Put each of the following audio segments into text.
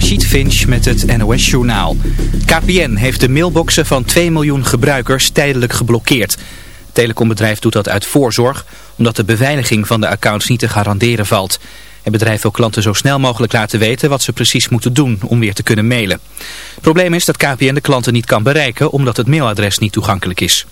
Rachid Finch met het NOS-journaal. KPN heeft de mailboxen van 2 miljoen gebruikers tijdelijk geblokkeerd. Het telecombedrijf doet dat uit voorzorg, omdat de beveiliging van de accounts niet te garanderen valt. Het bedrijf wil klanten zo snel mogelijk laten weten wat ze precies moeten doen om weer te kunnen mailen. Het probleem is dat KPN de klanten niet kan bereiken omdat het mailadres niet toegankelijk is.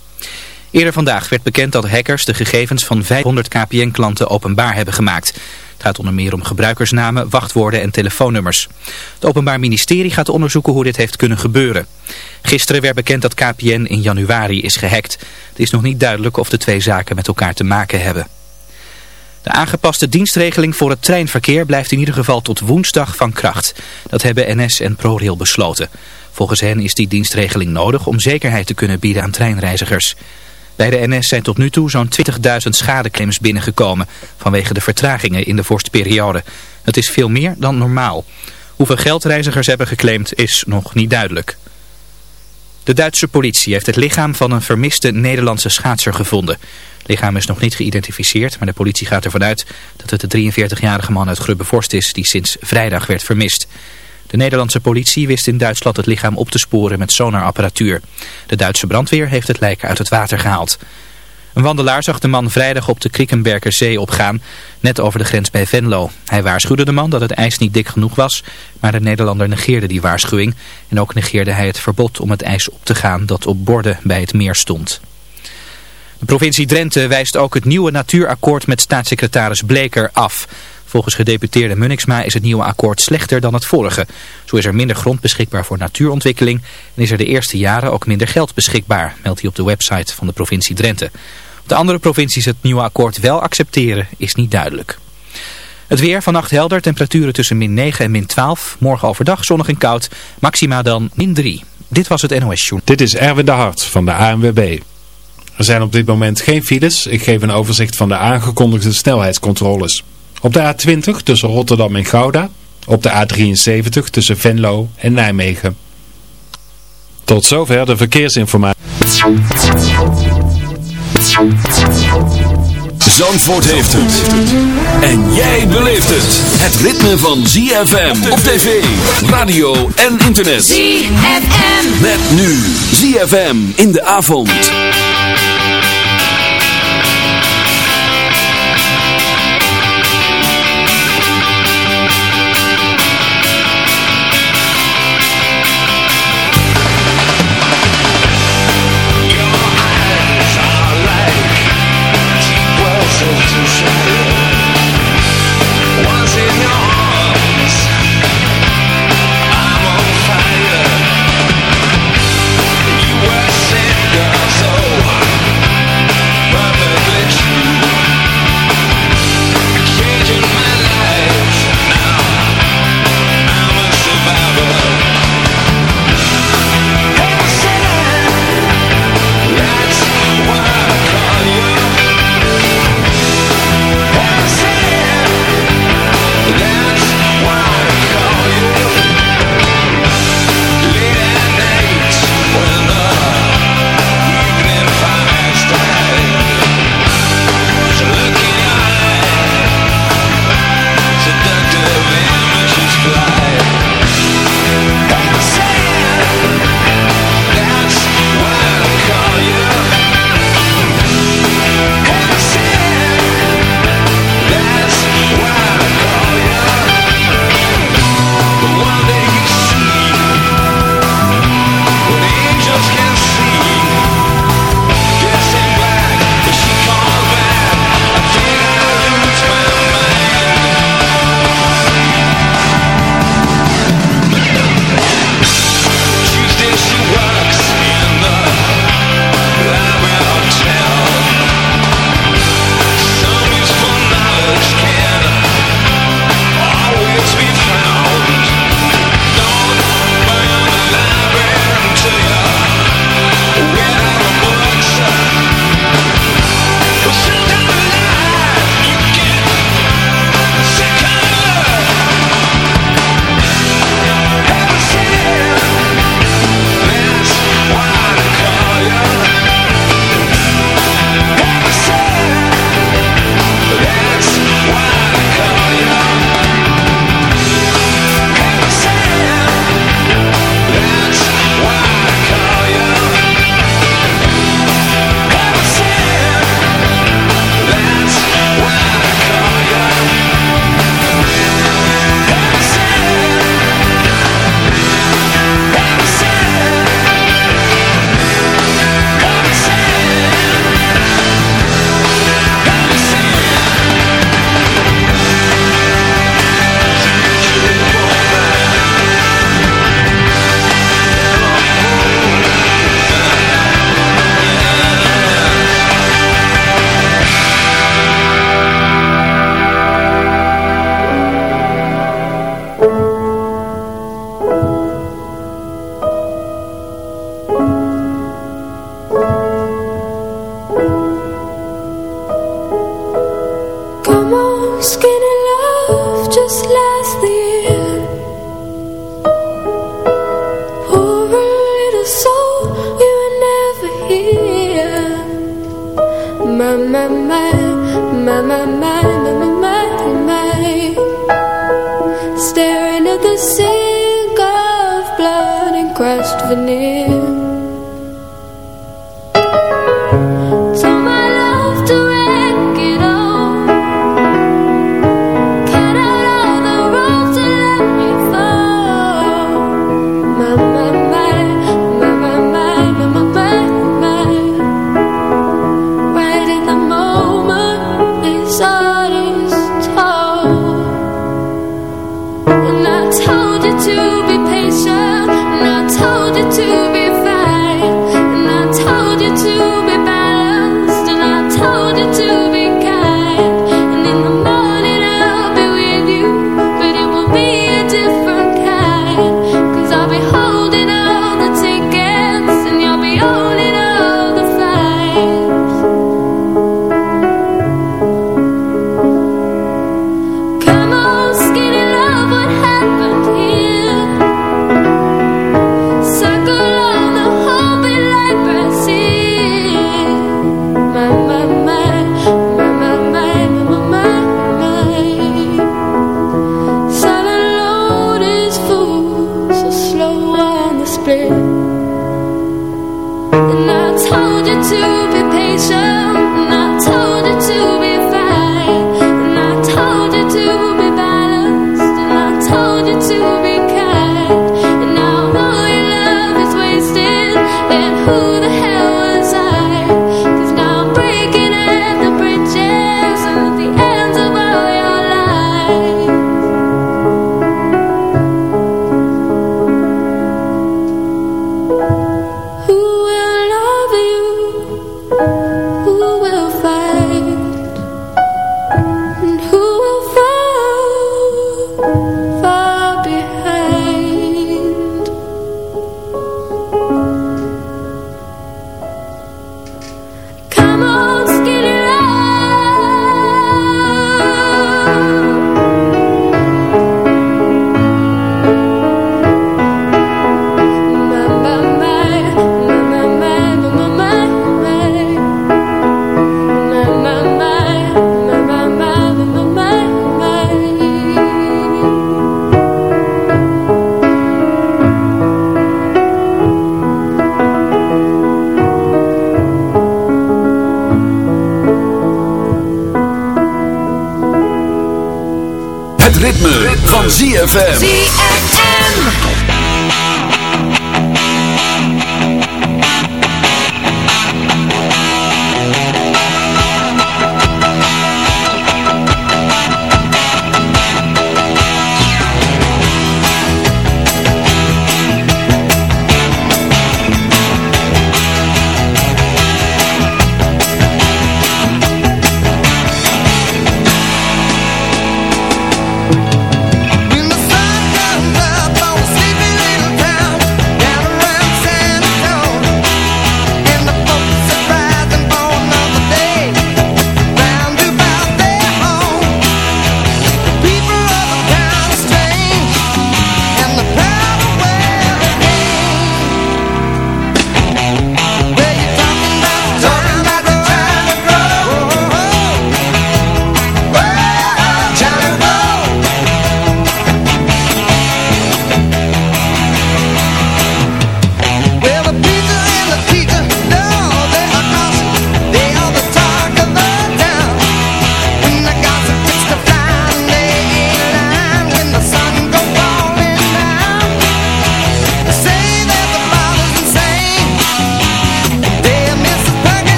Eerder vandaag werd bekend dat hackers de gegevens van 500 KPN-klanten openbaar hebben gemaakt. Het gaat onder meer om gebruikersnamen, wachtwoorden en telefoonnummers. Het Openbaar Ministerie gaat onderzoeken hoe dit heeft kunnen gebeuren. Gisteren werd bekend dat KPN in januari is gehackt. Het is nog niet duidelijk of de twee zaken met elkaar te maken hebben. De aangepaste dienstregeling voor het treinverkeer blijft in ieder geval tot woensdag van kracht. Dat hebben NS en ProRail besloten. Volgens hen is die dienstregeling nodig om zekerheid te kunnen bieden aan treinreizigers. Bij de NS zijn tot nu toe zo'n 20.000 schadeclaims binnengekomen vanwege de vertragingen in de vorstperiode. Het is veel meer dan normaal. Hoeveel geld reizigers hebben geclaimd is nog niet duidelijk. De Duitse politie heeft het lichaam van een vermiste Nederlandse schaatser gevonden. Het lichaam is nog niet geïdentificeerd, maar de politie gaat ervan uit dat het de 43-jarige man uit Grubbevorst is die sinds vrijdag werd vermist. De Nederlandse politie wist in Duitsland het lichaam op te sporen met sonarapparatuur. De Duitse brandweer heeft het lijk uit het water gehaald. Een wandelaar zag de man vrijdag op de Krikkenberger Zee opgaan, net over de grens bij Venlo. Hij waarschuwde de man dat het ijs niet dik genoeg was, maar de Nederlander negeerde die waarschuwing. En ook negeerde hij het verbod om het ijs op te gaan dat op borden bij het meer stond. De provincie Drenthe wijst ook het nieuwe natuurakkoord met staatssecretaris Bleker af. Volgens gedeputeerde Munniksma is het nieuwe akkoord slechter dan het vorige. Zo is er minder grond beschikbaar voor natuurontwikkeling en is er de eerste jaren ook minder geld beschikbaar, meldt hij op de website van de provincie Drenthe. Of de andere provincies het nieuwe akkoord wel accepteren is niet duidelijk. Het weer vannacht helder, temperaturen tussen min 9 en min 12. Morgen overdag zonnig en koud, maxima dan min 3. Dit was het NOS Joen. Dit is Erwin de Hart van de ANWB. Er zijn op dit moment geen files. Ik geef een overzicht van de aangekondigde snelheidscontroles. Op de A20 tussen Rotterdam en Gouda. Op de A73 tussen Venlo en Nijmegen. Tot zover de verkeersinformatie. Zandvoort heeft het. En jij beleeft het. Het ritme van ZFM op tv, radio en internet. ZFM. Met nu ZFM in de avond.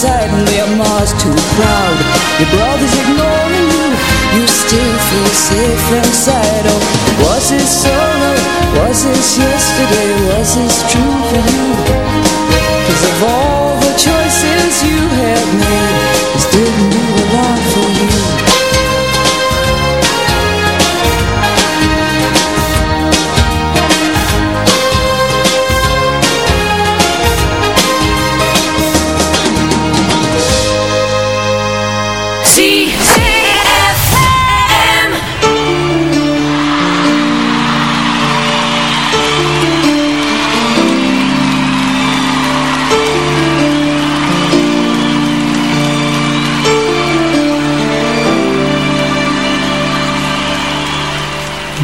suddenly and their too proud Your brother's ignoring you You still feel safe inside Oh, was this solo? Was this yesterday? Was this true for you? Cause of all the choices you have made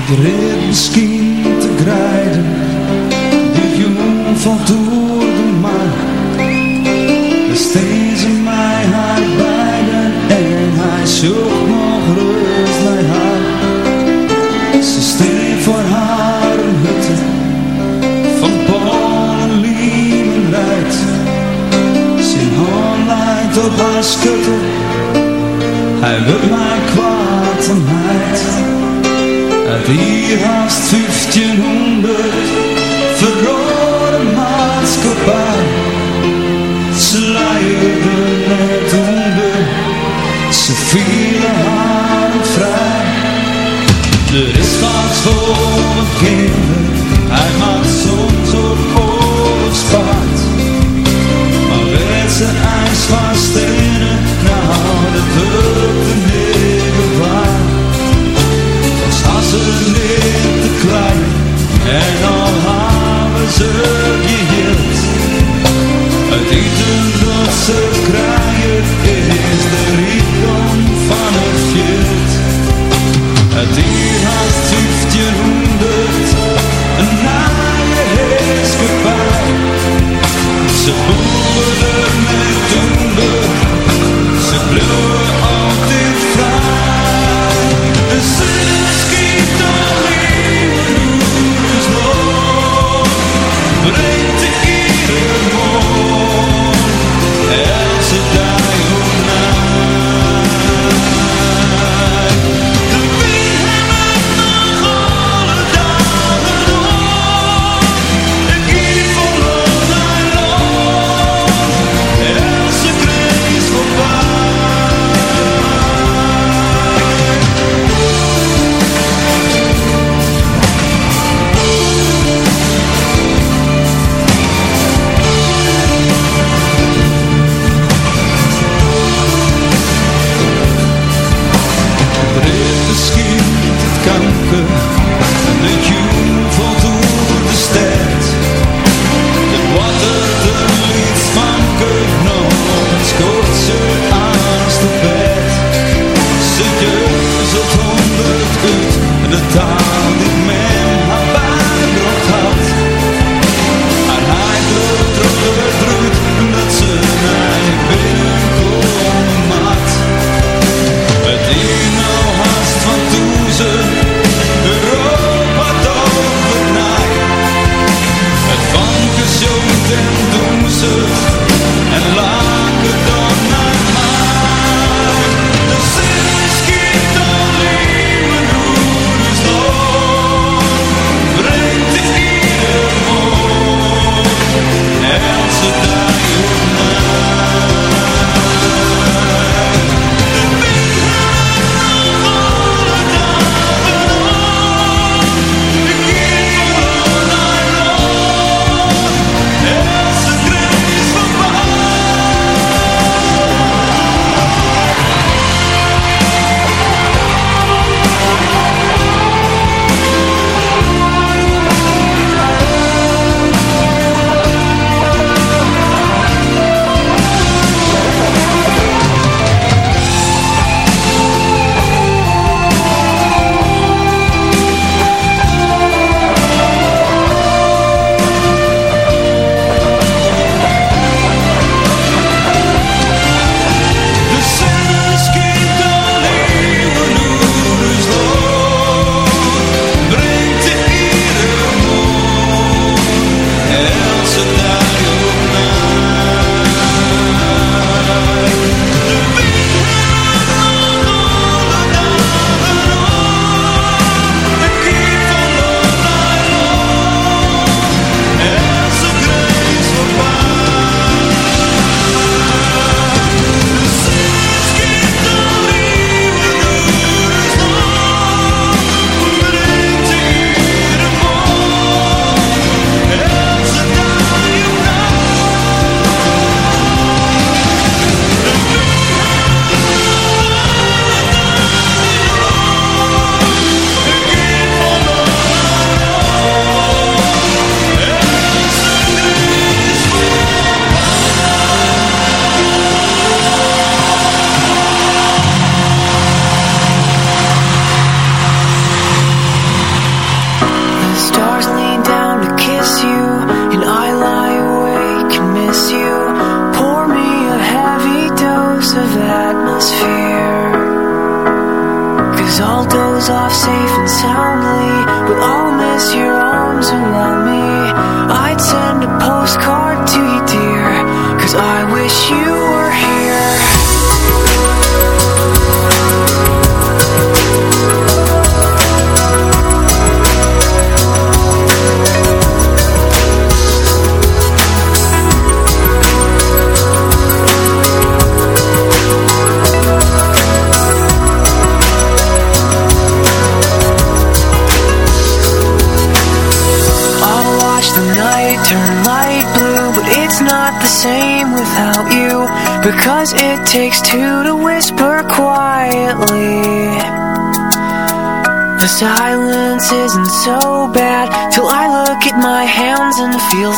Grimski sweetheart.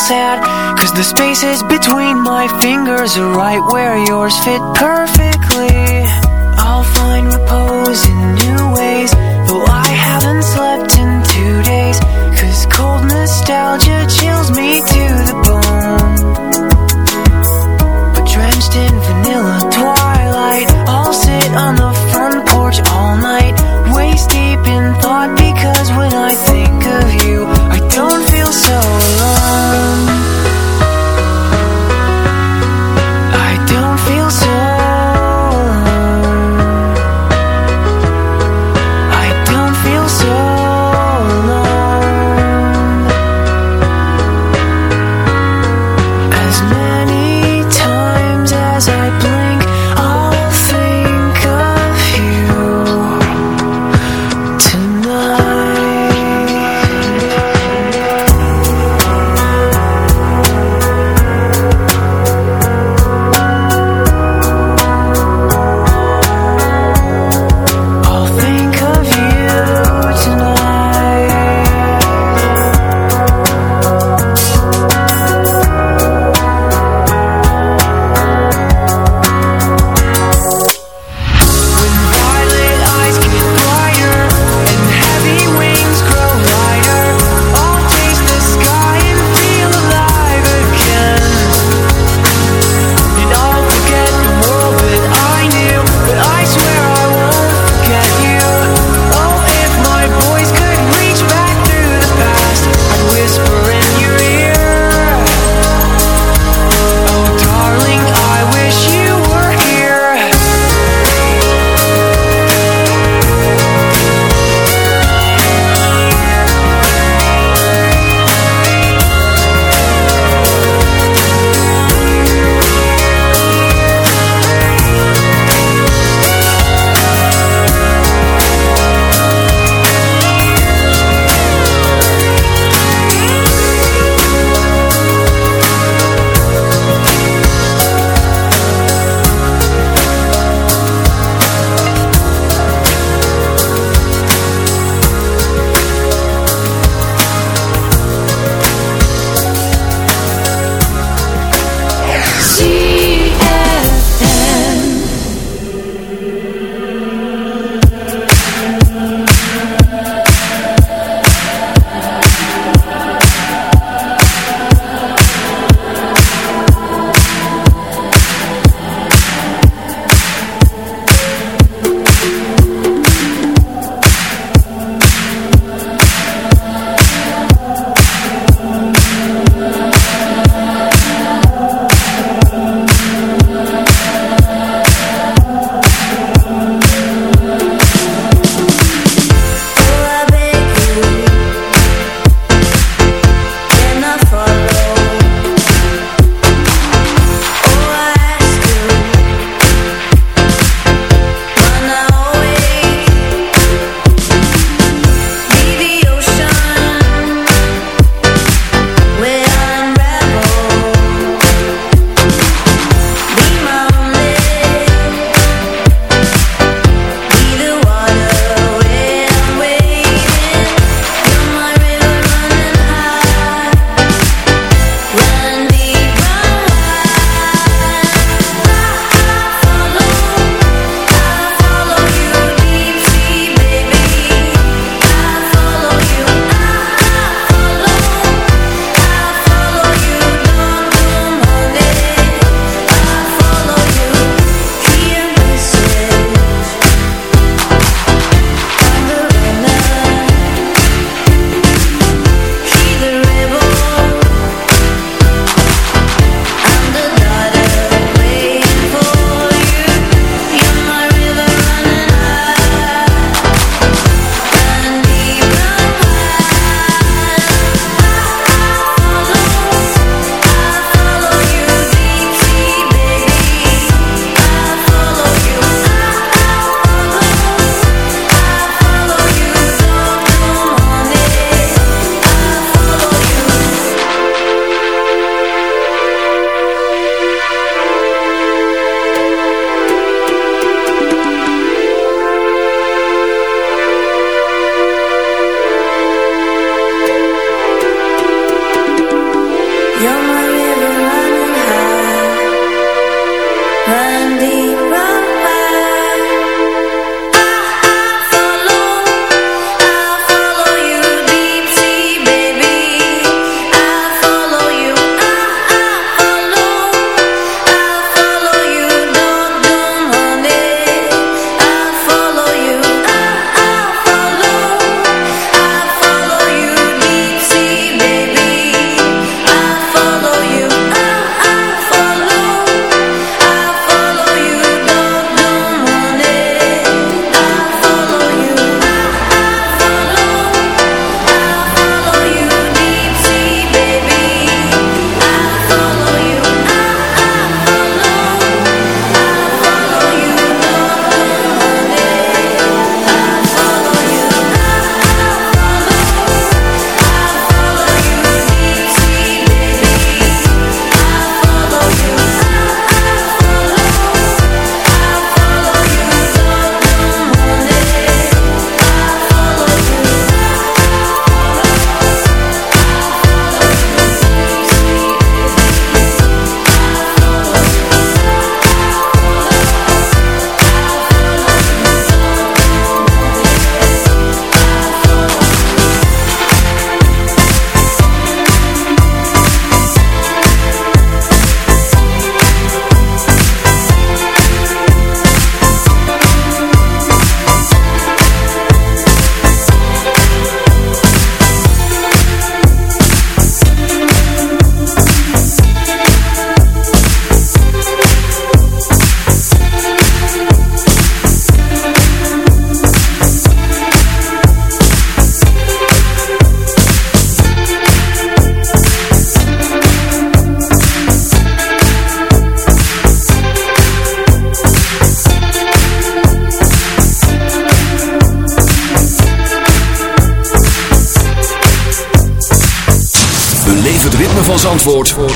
sad. Cause the spaces between my fingers are right where yours fit perfect.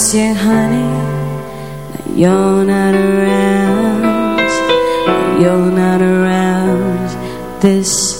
miss you, honey. You're not around. You're not around this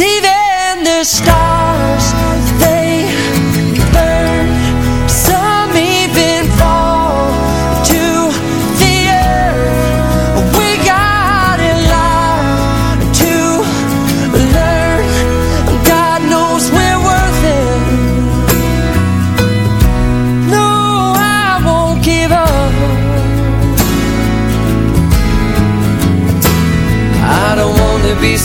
even the stars,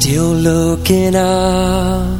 still looking up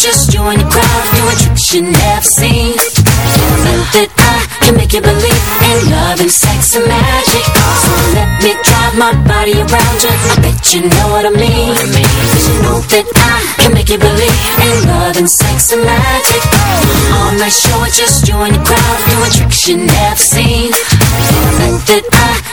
just you and your crowd doing tricks you never seen. Think that I can make you believe in love and sex and magic. So let me drive my body around you. I bet you know what I mean. Cause you know that I can make you believe in love and sex and magic. All night show it's just you and your crowd doing tricks you never seen. Think that I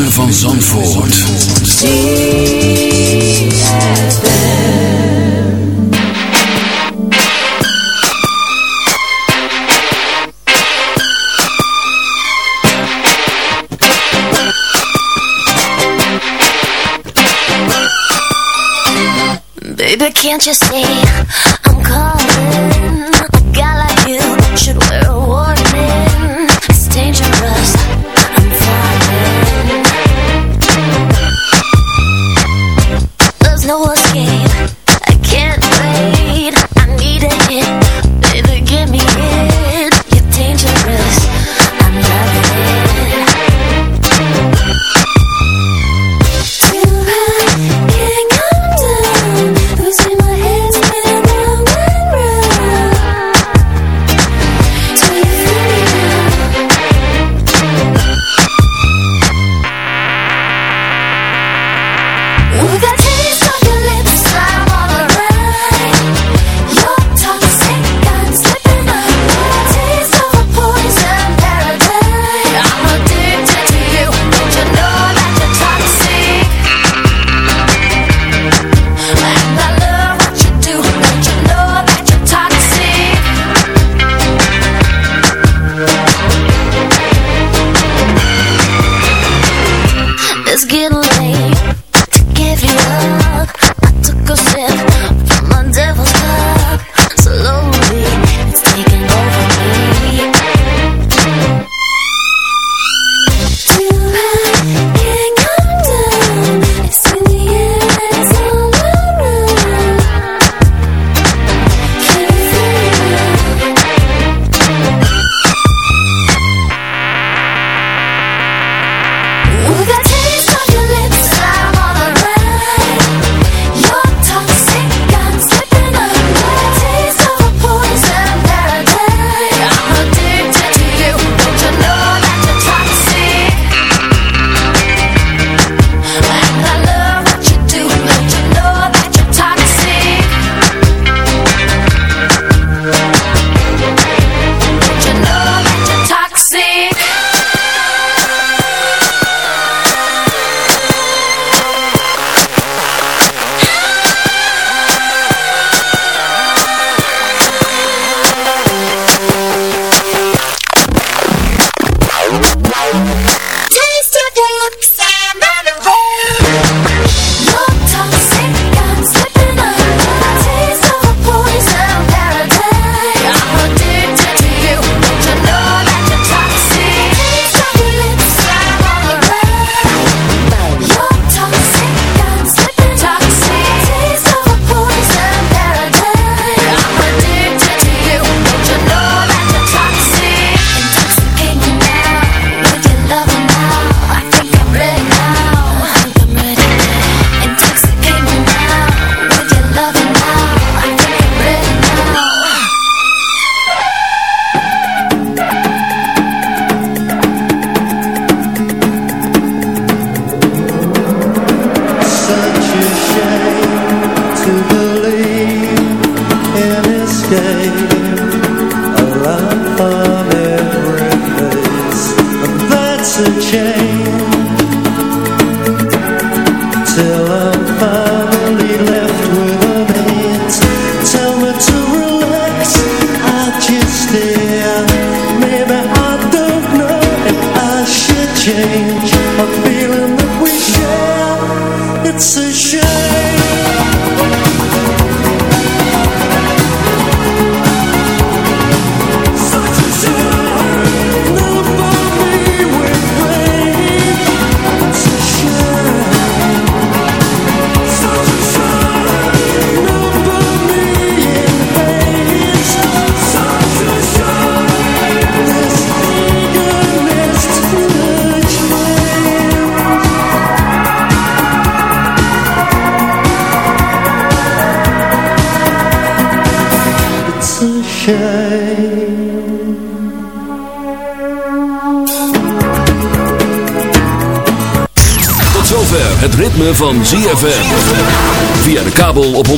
Van Zandvoort. Baby, can't you see